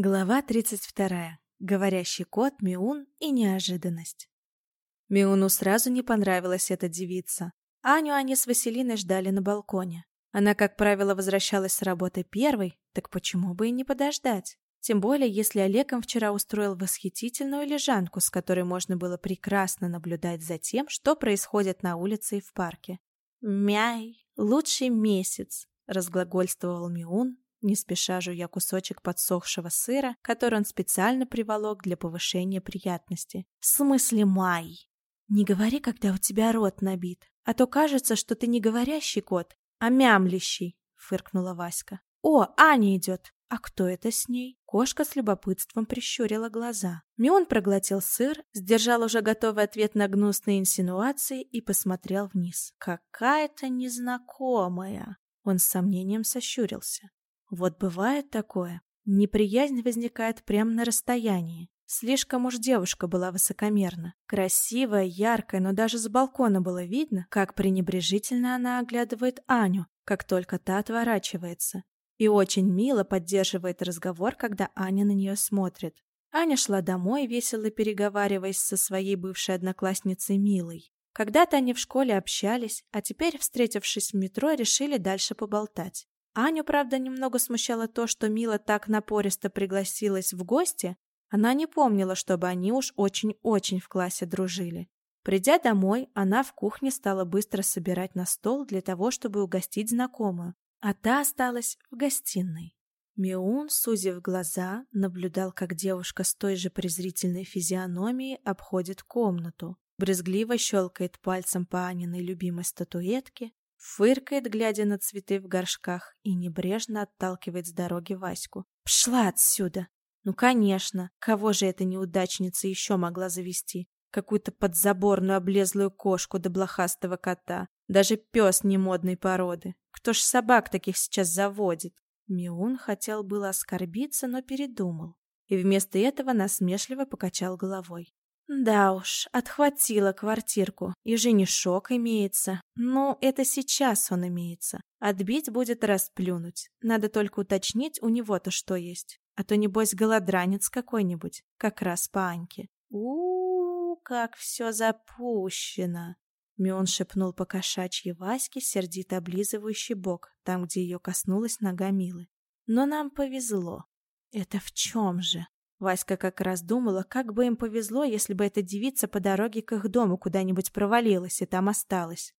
Глава 32. Говорящий кот, Миун и неожиданность. Миуну сразу не понравилась эта девица. Аню они с Василиной ждали на балконе. Она, как правило, возвращалась с работы первой, так почему бы и не подождать? Тем более, если Олег им вчера устроил восхитительную лежанку, с которой можно было прекрасно наблюдать за тем, что происходит на улице и в парке. «Мяй, лучший месяц», — разглагольствовал Миун, не спеша жуя кусочек подсохшего сыра, который он специально приволок для повышения приятности. «В смысле май?» «Не говори, когда у тебя рот набит, а то кажется, что ты не говорящий кот, а мямлящий», — фыркнула Васька. «О, Аня идет!» «А кто это с ней?» Кошка с любопытством прищурила глаза. Мион проглотил сыр, сдержал уже готовый ответ на гнусные инсинуации и посмотрел вниз. «Какая-то незнакомая!» Он с сомнением сощурился. Вот бывает такое. Неприязнь возникает прямо на расстоянии. Слишком уж девушка была высокомерна. Красивая, яркая, но даже с балкона было видно, как пренебрежительно она оглядывает Аню, как только та отворачивается. И очень мило поддерживает разговор, когда Аня на нее смотрит. Аня шла домой, весело переговариваясь со своей бывшей одноклассницей Милой. Когда-то они в школе общались, а теперь, встретившись в метро, решили дальше поболтать. Аню, правда, немного смущало то, что Мила так напористо пригласилась в гости. Она не помнила, чтобы они уж очень-очень в классе дружили. Придя домой, она в кухне стала быстро собирать на стол для того, чтобы угостить знакомую, а та осталась в гостиной. Миун, сузив глаза, наблюдал, как девушка с той же презрительной физиономией обходит комнату, брезгливо щелкает пальцем по Аниной любимой статуэтке, Фыркает, глядя на цветы в горшках, и небрежно отталкивает с дороги Ваську. «Пшла отсюда!» «Ну, конечно! Кого же эта неудачница еще могла завести? Какую-то подзаборную облезлую кошку да блохастого кота. Даже пес немодной породы. Кто ж собак таких сейчас заводит?» Миун хотел было оскорбиться, но передумал. И вместо этого насмешливо покачал головой. Да уж, отхватила квартирку. И женишок имеется. Ну, это сейчас он имеется. Отбить будет расплюнуть. Надо только уточнить, у него-то что есть. А то, небось, голодранец какой-нибудь. Как раз по Аньке. у, -у, как все запущено. Мион шепнул по кошачьей Ваське, сердито облизывающий бок, там, где ее коснулась нога Милы. Но нам повезло. Это в чем же? Васька как раз думала, как бы им повезло, если бы эта девица по дороге к их дому куда-нибудь провалилась и там осталась.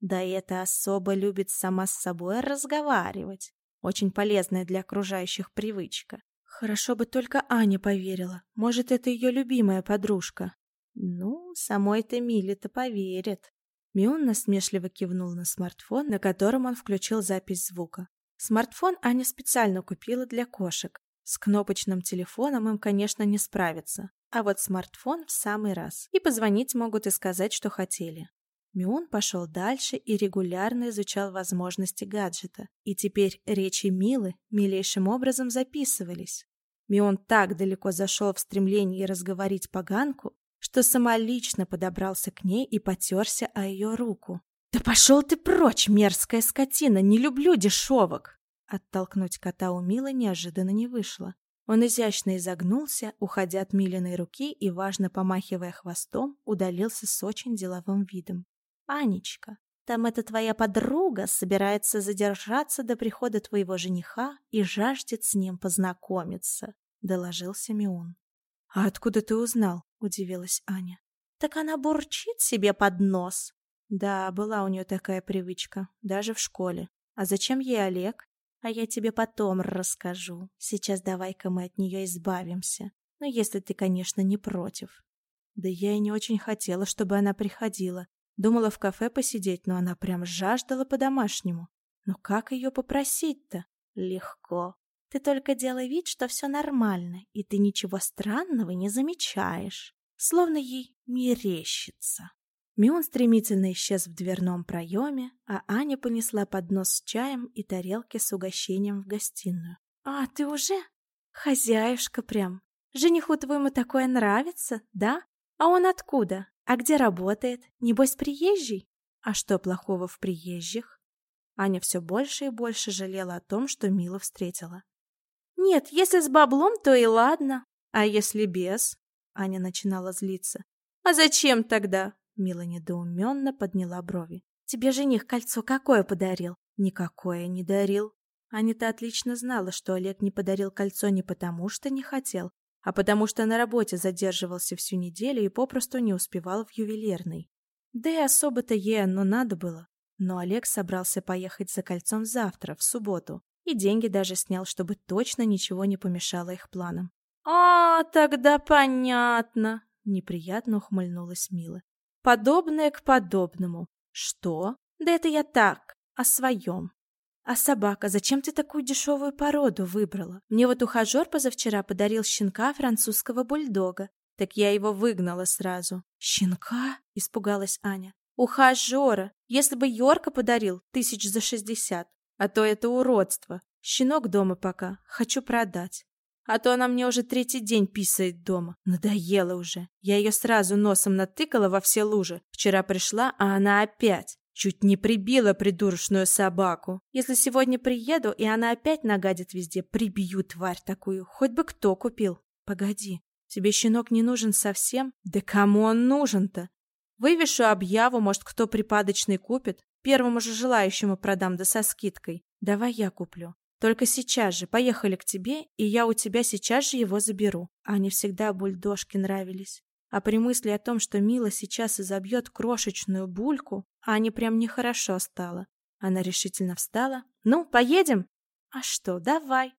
Да и эта особа любит сама с собой разговаривать. Очень полезная для окружающих привычка. Хорошо бы только Аня поверила. Может, это ее любимая подружка. Ну, самой-то Миле-то поверит. Мион насмешливо кивнул на смартфон, на котором он включил запись звука. Смартфон Аня специально купила для кошек. С кнопочным телефоном им, конечно, не справиться, а вот смартфон в самый раз. И позвонить могут и сказать, что хотели. Мион пошел дальше и регулярно изучал возможности гаджета. И теперь речи Милы милейшим образом записывались. Мион так далеко зашел в стремлении разговорить поганку, что самолично подобрался к ней и потерся о ее руку. «Да пошел ты прочь, мерзкая скотина! Не люблю дешевок!» Оттолкнуть кота у Милы неожиданно не вышло. Он изящно изогнулся, уходя от Милиной руки и, важно помахивая хвостом, удалился с очень деловым видом. «Анечка, там эта твоя подруга собирается задержаться до прихода твоего жениха и жаждет с ним познакомиться», — доложился Миун. «А откуда ты узнал?» — удивилась Аня. «Так она бурчит себе под нос». Да, была у нее такая привычка, даже в школе. А зачем ей Олег? А я тебе потом расскажу. Сейчас давай-ка мы от нее избавимся. Ну, если ты, конечно, не против. Да я и не очень хотела, чтобы она приходила. Думала в кафе посидеть, но она прям жаждала по-домашнему. Но как ее попросить-то? Легко. Ты только делай вид, что все нормально, и ты ничего странного не замечаешь. Словно ей мерещится. Мион стремительно исчез в дверном проеме, а Аня понесла поднос с чаем и тарелки с угощением в гостиную. «А, ты уже? Хозяюшка прям. Жениху твоему такое нравится, да? А он откуда? А где работает? Небось, приезжий? А что плохого в приезжих?» Аня все больше и больше жалела о том, что Мила встретила. Нет, если с баблом, то и ладно. А если без? Аня начинала злиться. А зачем тогда? Мила недоуменно подняла брови. Тебе жених кольцо какое подарил? Никакое не дарил. Аня-то отлично знала, что Олег не подарил кольцо не потому, что не хотел, а потому что на работе задерживался всю неделю и попросту не успевал в ювелирный. Да и особо-то ей оно надо было. Но Олег собрался поехать за кольцом завтра, в субботу, и деньги даже снял, чтобы точно ничего не помешало их планам. «А, тогда понятно», — неприятно ухмыльнулась Мила. «Подобное к подобному. Что? Да это я так, о своем. А собака, зачем ты такую дешевую породу выбрала? Мне вот ухажер позавчера подарил щенка французского бульдога. Так я его выгнала сразу. Щенка? Испугалась Аня. Ухажера. Если бы Йорка подарил, тысяч за шестьдесят. А то это уродство. Щенок дома пока. Хочу продать. А то она мне уже третий день писает дома. Надоело уже. Я ее сразу носом натыкала во все лужи. Вчера пришла, а она опять. Чуть не прибила придурочную собаку. Если сегодня приеду, и она опять нагадит везде, прибью тварь такую. Хоть бы кто купил. Погоди, тебе щенок не нужен совсем? Да кому он нужен-то? Вывешу объяву, может, кто припадочный купит. Первому же желающему продам, да со скидкой. Давай я куплю. Только сейчас же поехали к тебе, и я у тебя сейчас же его заберу. Ане всегда бульдожки нравились. А при мысли о том, что Мила сейчас изобьет крошечную бульку, Ане прям нехорошо стало. Она решительно встала. «Ну, поедем?» «А что, давай.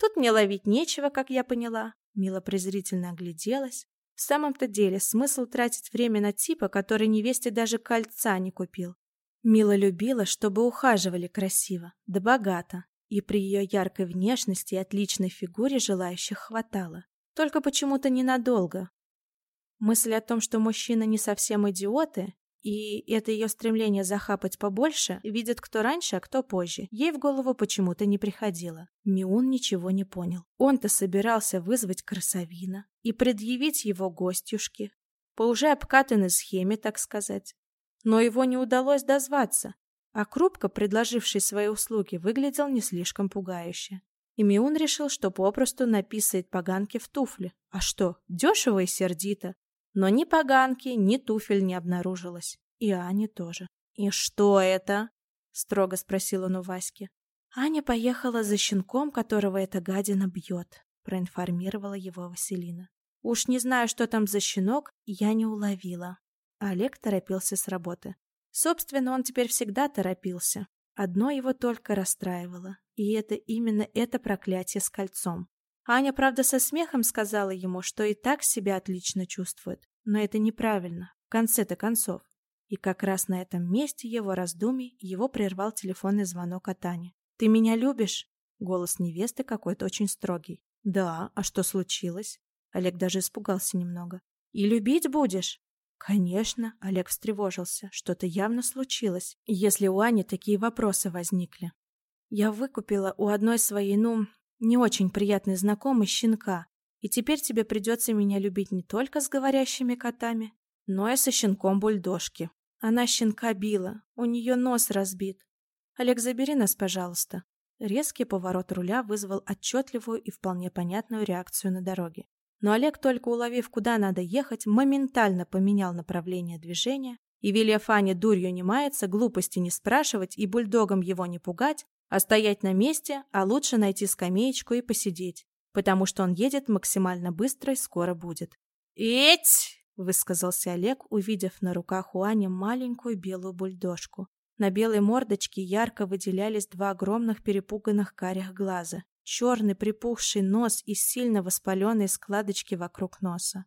Тут мне ловить нечего, как я поняла». Мила презрительно огляделась. В самом-то деле, смысл тратить время на типа, который невесте даже кольца не купил. Мила любила, чтобы ухаживали красиво, да богато, и при ее яркой внешности и отличной фигуре желающих хватало. Только почему-то ненадолго. Мысль о том, что мужчины не совсем идиоты, и это ее стремление захапать побольше, видит кто раньше, а кто позже, ей в голову почему-то не приходило. Миун ничего не понял. Он-то собирался вызвать красовина и предъявить его гостюшке, по уже обкатанной схеме, так сказать. Но его не удалось дозваться, а Крупка, предложивший свои услуги, выглядел не слишком пугающе. И Миун решил, что попросту написает поганки в туфли. А что, дешево и сердито. Но ни поганки, ни туфель не обнаружилось. И Ани тоже. «И что это?» — строго спросил он у Васьки. «Аня поехала за щенком, которого эта гадина бьет», — проинформировала его Василина. «Уж не знаю, что там за щенок, я не уловила». Олег торопился с работы. Собственно, он теперь всегда торопился. Одно его только расстраивало, и это именно это проклятие с кольцом. Аня, правда, со смехом сказала ему, что и так себя отлично чувствует, но это неправильно, в конце-то концов. И как раз на этом месте его раздумий его прервал телефонный звонок от Ани. «Ты меня любишь?» Голос невесты какой-то очень строгий. «Да, а что случилось?» Олег даже испугался немного. «И любить будешь?» Конечно, Олег встревожился. Что-то явно случилось, если у Ани такие вопросы возникли. Я выкупила у одной своей, ну, не очень приятной знакомой щенка, и теперь тебе придется меня любить не только с говорящими котами, но и со щенком бульдожки. Она щенка била, у нее нос разбит. Олег, забери нас, пожалуйста. Резкий поворот руля вызвал отчетливую и вполне понятную реакцию на дороге. Но Олег, только уловив, куда надо ехать, моментально поменял направление движения и, велев Ане дурью не маяться, глупости не спрашивать и бульдогом его не пугать, а стоять на месте, а лучше найти скамеечку и посидеть, потому что он едет максимально быстро и скоро будет. «Эть!» — высказался Олег, увидев на руках у Ани маленькую белую бульдожку. На белой мордочке ярко выделялись два огромных перепуганных карих глаза черный припухший нос и сильно воспаленные складочки вокруг носа.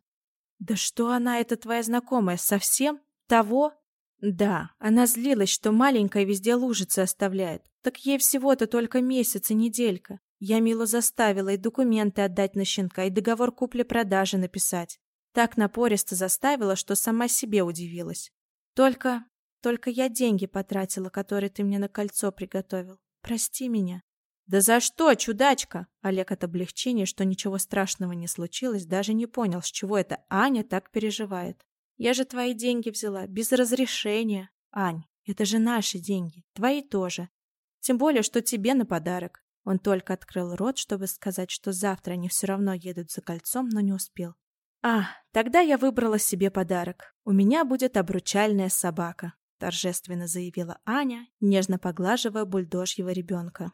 «Да что она, эта твоя знакомая, совсем? Того?» «Да, она злилась, что маленькая везде лужицы оставляет. Так ей всего-то только месяц и неделька. Я Милу заставила и документы отдать на щенка, и договор купли-продажи написать. Так напористо заставила, что сама себе удивилась. Только... только я деньги потратила, которые ты мне на кольцо приготовил. Прости меня. «Да за что, чудачка?» Олег от облегчения, что ничего страшного не случилось, даже не понял, с чего это Аня так переживает. «Я же твои деньги взяла, без разрешения. Ань, это же наши деньги, твои тоже. Тем более, что тебе на подарок». Он только открыл рот, чтобы сказать, что завтра они все равно едут за кольцом, но не успел. «А, тогда я выбрала себе подарок. У меня будет обручальная собака», — торжественно заявила Аня, нежно поглаживая бульдожьего ребенка.